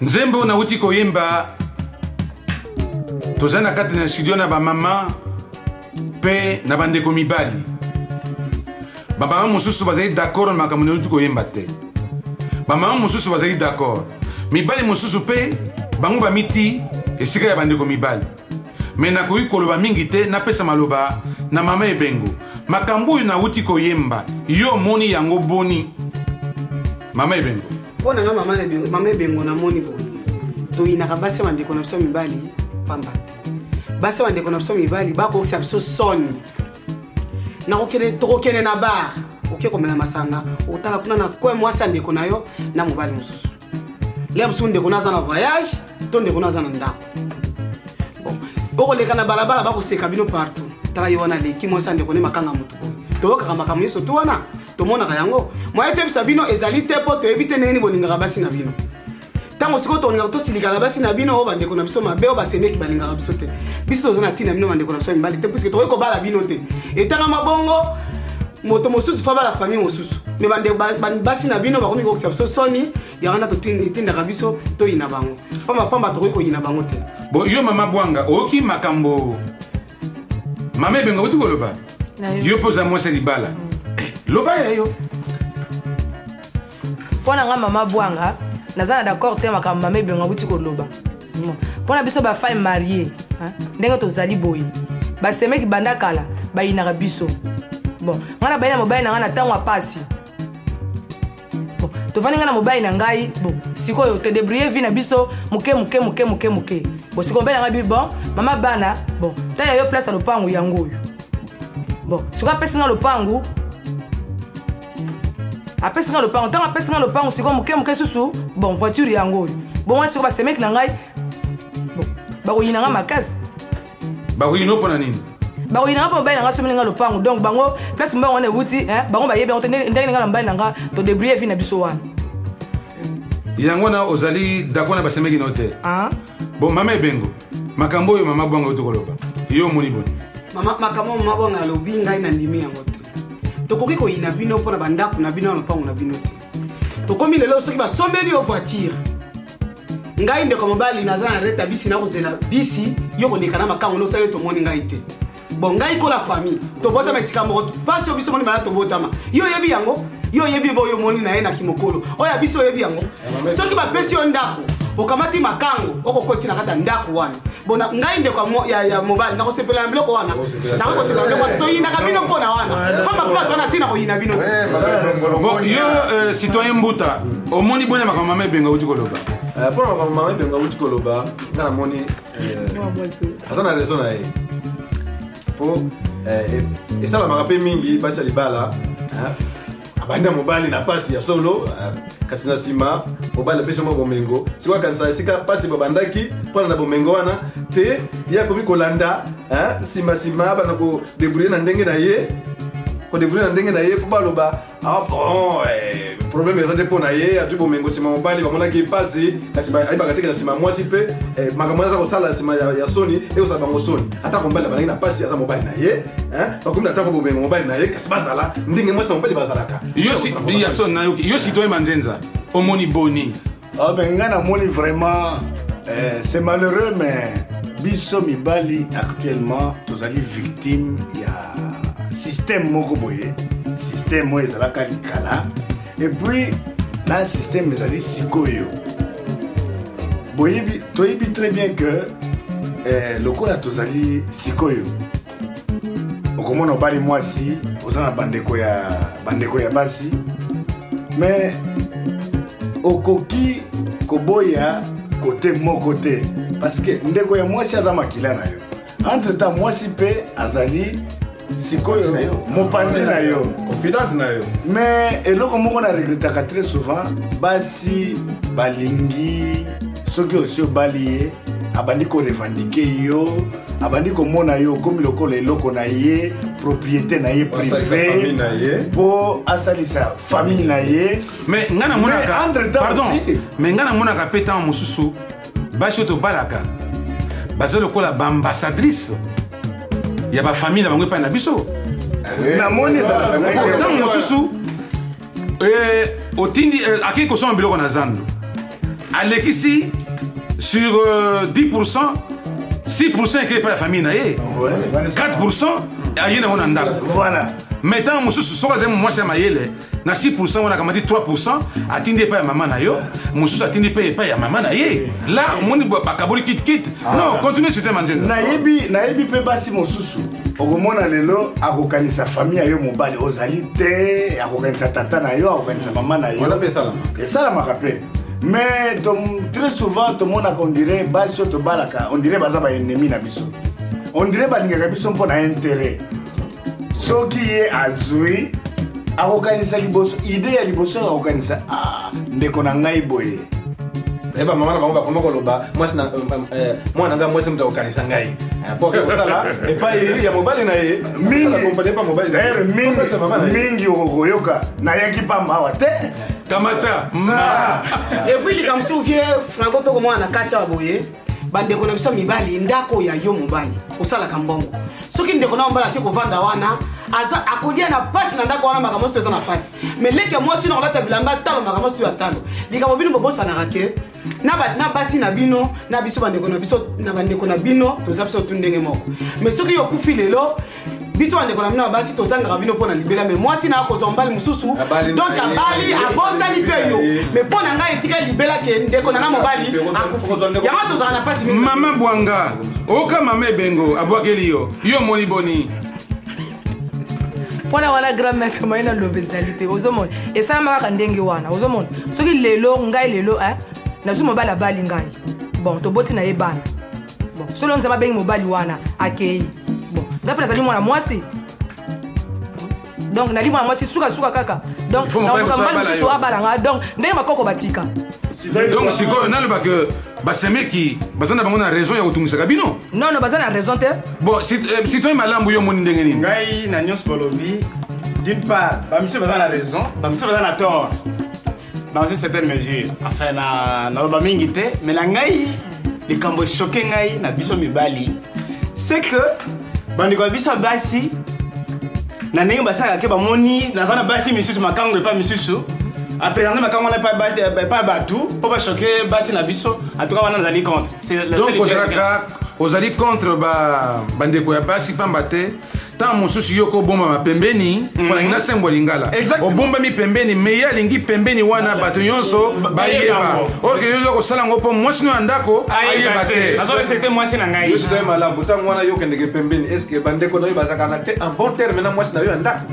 nzembo oyo nauti koyemba toza na kati na studio na bamama mpe na bandeko mibali bamama mosusu bazali d'accord na makambo nauti koyemba te bamama mosusu bazali d'accord mibali mosusu mpe bango bamiti esika ya bandeko mibali me nakoki koloba mingi te napesa maloba na mama ebengo makambo oyo nauti koyemba yo omoni yango boni mama ebengo mpo na nga mama ebengo namoni boye toyinaka basi ya bandeko na biso mibali pamba te basi ya bandeko na biso mibali bakokisa biso soni nakokende tokokende na bar oke komela masanga otala kuna na kwe mwasi ya ndeko na yo na mobali mosusu lea mosusu ndeko naza na voyage to ndeko naza na ndako bon okoleka na balabala bakoseka bino partout tala ye wana aleki mwasi ya ndeko nde makanga motu boye toyokaka makambo nyonso tu wana tomonaka yango moye toyebisa bino ezali te mpo toyebi te ndenge nini bolingaka basi na bino ntango sikoyo tolingaka tosilika na basi na bino oyo bandeko na biso mabe oyo basemeki balingaka biso te biso toza na ntina bino bandeko na biso ya mibali te puiske tokoki kobala bino te etangama bongo moto mosusu fa bala famille mosusu me bandeko basi na bino bakomi kokisa biso soni ya wana etindaka biso toyina bango pambapamba tokoki koyina bango te bo yo mama bwanga oyoki makambo mama ebenga oti koloba yo mpe oza mwasi ya libala eh, loba ya yo mpo na nga mama bwanga naza na d'accord te makambo mama ebongo awuti koloba mpo na biso bafai marie ndenge tozali boye basemeki banda kala bayinaka biso bon ngai nabai na mobali na ngai na ntango ya mpasi bon tofandi ngai na mobali na ngai bon sikoyo todebrouille vie na biso moke moke moke moke moke bon sikoyo mobali na ngai bi bon mama bana bon ntango ya yo place ya lopango yango oyo bon sikoyo apesi ngai lopango apesi ngai lopango ntango apesi ngai lopango sikoyo moke moke susu bon voiture yango oyo bongo ngai sikoyo basemeki na ngai bakoyina ngai makasi bakoyina mpo na nini bakoyina ngai mpo mobali na ngai someli ngai lopango donc bango place mobali wana ewuti bango bayebi yango te ndenge ngai na mobali na ngai todebrie vi na biso wana yango wana ozali dako na basemeki nao te ah. bon mama ebengo makambo oyo mama bwanga oyo tokoloba yo omoni boni makambo oyo mama bwanga alobi ngai nandimi yango te tokoki koyina bino mpo na bandako na bino na lopango na bino te tokomi lelo soki basombeli yo voitire ngai ndeko mobali naza na reta bisi nakozela bisi yo koleka na makango nosali yo tomoni ngai te bon ngai kola famille tobotama esika moko mpasi yo biso moni bana tobotama yo oyebi yango yo oyebi boyo omoni na ye na kimokolo oyo ya biso oyebi yango soki bapesi yo ndako okamati makango okokoti na kati ya ndako wana bona ngai ndeko ya mobali nakosepela na biloko wana nakosepela biloko wana toyinaka bino mpona wana pamba mpe bato wana ntina koyina bino yo euh, citoyen mbuta omoni boni makambo mama ebenga uti koloba euh, mpona makambo mama ebenga uti koloba nga namoni euh, aza na reso na ye mpo esalamaka mpe mingi basi ya libala abanda mobali na pasi ya solo ah, kasi na nsima mobali apesi mwa bomengo siko akanisa esika pasi babandaki mpona na bomengo wana te ye akomi kolanda ah, nsima nsima abanda kodebrouille na ndenge na ye kodebrouille na ndenge na ye mpo baloba ah, bon, eh, problème eza te mpo na ye atui bomengo nsima mobali bamonaki mpasi kasi ayebaka teke na nsima mwasi mpe eh, makambo wana aza kosala nsima ya soni ekosala bango soni atako mobali abalaki na mpasi aza mobali na ye bakomi na ntango bomengo mobali na ye kasi bazala ndenge mwasi na mobali bazalaka yason nayoki yo citoyen manzenza omoni boni ah, me ngai namoni vraiment eh, c'est malheureux mais biso mibali actuellement tozali victime ya système moko boye système oyo ezalaka likala et puis na système ezali sikoyo boyebi toyebi très bien que eh, lokola tozali sikoyo okomona obali mwasi oza na bandeko ya bandeko ya basi mais okoki koboya kote moko te parce que ndeko ya mwasi aza makila na yo entre temps mwasi mpe azali sikoyo mopanzi na yo confidente na yo mais eloko moko na regretaka très souvent basi balingi soki osi obali ye abandi korevandike yo abandi komona yo okomi lokola eloko na ye propriété na ye privé mpo asalisa famille na ye mais ngai namonaka pardon mais ngai namonaka mpe ntango mosusu basi oyo tobalaka baza lokola baambassadrice ya bafamille na bango epai na biso namoni ntango mosusu eh, otindi eh, akei kosomba biloko na zando alekisi sur 10% euh, 6% ekei epai ya famille na ye 4% aye nango na ndako mais ntango mosusu soki azali mwasi ya mayele na 6 wana akamati 3 atindi epai ya mama na yo mosusu atindi mpe epai ya mama na ye la omoni bakaboli kitkit ah. non continue site manzenza nayebi nayebi mpe basi mosusu okomona lelo akokanisa famille ya yo mobali ozali te akokanisa tata na yo akokanisa mama na yo esalamaka mpe mais très souvent tomonaka ondire basi oyo tobalaka ondire baza baennemi na biso ondire balingaka biso mpo na intérêt soki ye azwi akokanisa liboso ide ya liboso yaka kokanisa ah, ndeko na ngai boye eh, bamama na bango bakoma koloba euh, euh, mwana na ngai mwasi moto akokanisa ngai eh, po ake kosala epai ya mobali na ye mingi okokoyoka nayaki pamba awa te kamata epuis likambo soki franco toko mwana na kati awa boye bandeko na biso mibali ndako ya yo mobali osalaka mbongo soki ndeko na mobali ake kovanda wana aza akolia na pasi na ndako wana makambo nyonso eza na pasi me leke mwasi na kolata bilamba talo makambo nyonso to ya talo likambo bino bobosanaka te na basi na bino na biso bandeko na biso na bandeko na bino toza biso tu ndenge moko me soki yo okufi lelo biso bandeko na bino ya basi tozangaka bino mpo na libela me mwasi na akozwa mobali mosusu donc abali abosani mpe yo me mpo na ngai etika libela ke ndeko na ngai mobali akufi yango tozalaka na mpasi mingi mama bwanga oka mama ebengo abwakeli yo yo omoni boni mpona wana grand maître maye naloba ezali te ozomona esalama kaka ndenge wana ozomona soki lelo ngai lelo eh, nazwi mobali abali ngai bon toboti na ye bana bon solo nzambe abengi mobali wana akei bon nga mpe nazali mwana mwasi donc nali mwana mwasi sukasuka kaka donc Il faut mobali nakoka mobali mosusu mosusu abala yo. abala nga donc ndenge bakoko batika donc sikoyo naloba ke basemeki baza na bango na raison ya kotungisaka bino non non baza na raison te bon sit- eh, citoyen malamu yo omoni ndenge nini ngai na nyonso bolobi d'une part bamisusu baza na raison bamisusu baza na tort dans une certaine mesure enfin na naloba mingi te mais na ngai likambo echoke ngai na biso mibali c'est que bandeko ya biso ya basi na ndenge basalaka ke bamoni naza na basi misusu makango epa misusu apresente makango wana epa basi epa bato mpo bachoke basi na biso en tout cas wana nazali contre C'est la donc seule idée que- ozalaka ozali contre ba- bandeko ya basi pamba te ntango mosusu yo kobombama pembeni mpo mhm. nalingi nasembwa lingala obombami pembeni me ye alingi pembeni wana bato nyonso bayeba orke yo oza kosala yango mpo mwasi no ya ndako ayeba te malamu ntango wana yo okendeke pembeni estce bandeko na yo bazalaka na te en bon terme na mwasi na yo ya ndako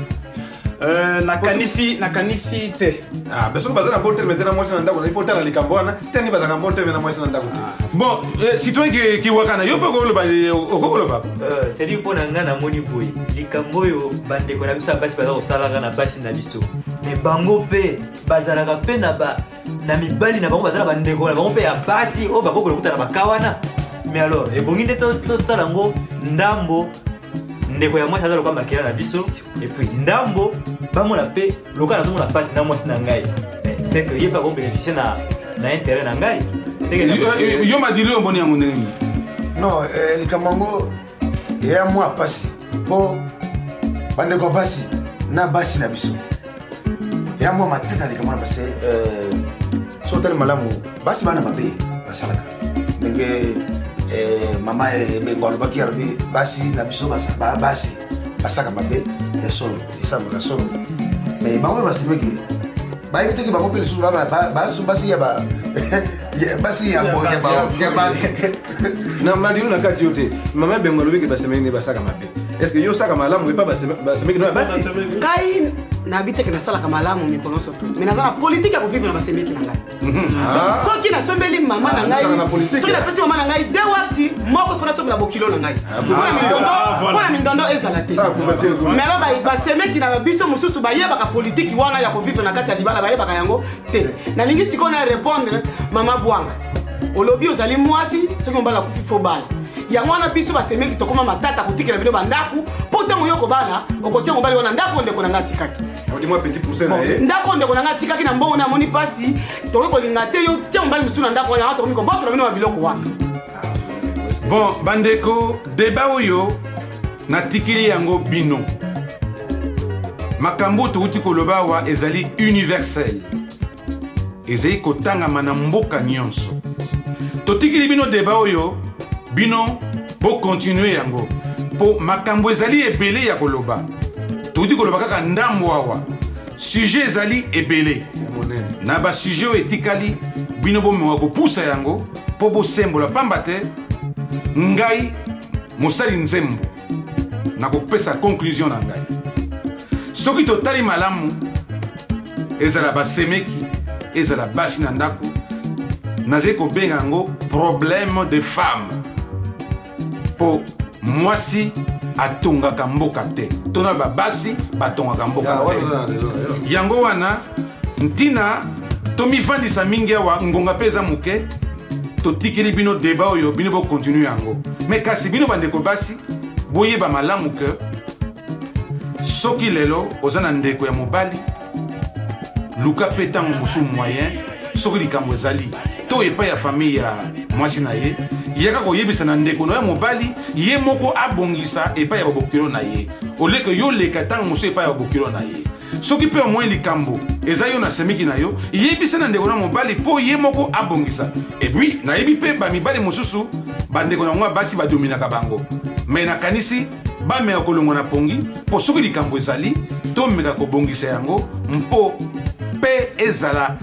Euh, nakanisi nakanisi te ah, soki baza na bon terme te na mwasi na ndako ifo otala likambo wana te ngi bazaka bon terme na mwasi na ndako ah. bon eh, citoyen kiwakana yo mpe okoloba eh, okoki koloba euh, cedi mpo na ngai namoni boye likambo oyo bandeko na biso ya basi baza kosalaka na basi na biso me bango mpe bazalaka mpe na ba na mibali na bango baza na bandeko na bango mpe ya basi oyo bakoki kolokuta na baka wana mais alors ebongi nde tosala yango ndambo ndeko ya mwasi aza lokola makela na biso epuis ndambo bamona mpe lokola nazomona mpasi na mwasi na ngai c'est que ye mpe akobénéficie na, na intérêt na ngai yo madili omoni yango ndenge nini non eh, likambo yango eya mwa mpasi mpo bandeko basi na basi na biso eya mwa matata aleka mwana basi eh, so otali malamu basi bana mabe basalaka ndenge eh, mama ebengo alobaki ya basi na biso basi basaka mabe ya solo esambaka solo mais bango mpe basimeke bayebi teke bango mpe lisusu basi ya basi ya bantu na madilu na kati yo te mama bengo alobi ke basemeki nde basaka mabe est ce que yo osaka malamu epa basemeki no basi ngai nayebi teke nasalaka malamu mikolo nyonso te mais naza na politike ya kovivre na basemeki na ngai donc soki nasombeli mama na ngai Nazalaka na politique. soki napesi mama na ngai de wati moko fona sombela bokilo na ngai Ah, mpona politique. mindondo Ah, voilà. mpona mindondo ezala te Ça, couverture, couverture. mais alors ba- basemeki na biso mosusu bayebaka politiki wana ya kovivre na kati ya libala bayebaka yango te nalingi sikoyo na répondre mama bwanga olobi ozali mwasi soki mobala akufi fo bala yango wana biso basemeki tokoma matata kotikela bino bandako mpo ntango yo kobala okotia mobali wana ndako ndeko na ngai atikaki odimwa petit pousse na ye ndako ndeko na ngai atikaki na mbongo na amoni mpasi tokoki kolinga te yo tia mobali mosusu na ndako yanga tokomi kobotola bino na biloko wana bon bandeko deba oyo natikili yango bino makambo touti koloba awa ezali universel ezali kotangama na mboka nyonso totikili bino deba oyo bino bokontinue yango mpo makambo ezali ebele ya koloba tokoki koloba kaka ndambo awa sujet ezali ebele na basujet oyo etikali bino bomewa kopusa yango mpo bosembola mpamba te ngai mosali nzembo nakopesa conclusion na ngai soki totali malamu ezala basemeki ezala basi na ndako nazali kobenga yango problème de femme mpo mwasi atongaka mboka te to na babasi batongaka mboka te yango wana ntina tomifandisa mingi awa ngonga mpe eza moke totikeli bino deba oyo bino bokontinue yango me kasi bino bandeko basi boyeba malamu ke soki lelo oza na ndeko ya mobali luka mpe ntango mosusu moyen soki likambo ezali to epai ya famille ya mwasi na ye yaka koyebisa na ndeko na yo mobali ye moko abongisa epai ya babokilo na ye oleke yo leka ntango mosusu epai ya babokilo na ye soki mpe omoni likambo eza yo na semeki na yo yebisa na ndeko na mobali mpo ye moko abongisa epuis nayebi mpe bamibali mosusu bandeko na yango ya basi badominaka bango me nakanisi bameka kolongwa na pongi mpo soki likambo ezali tomeka kobongisa yango mpo mpe ezala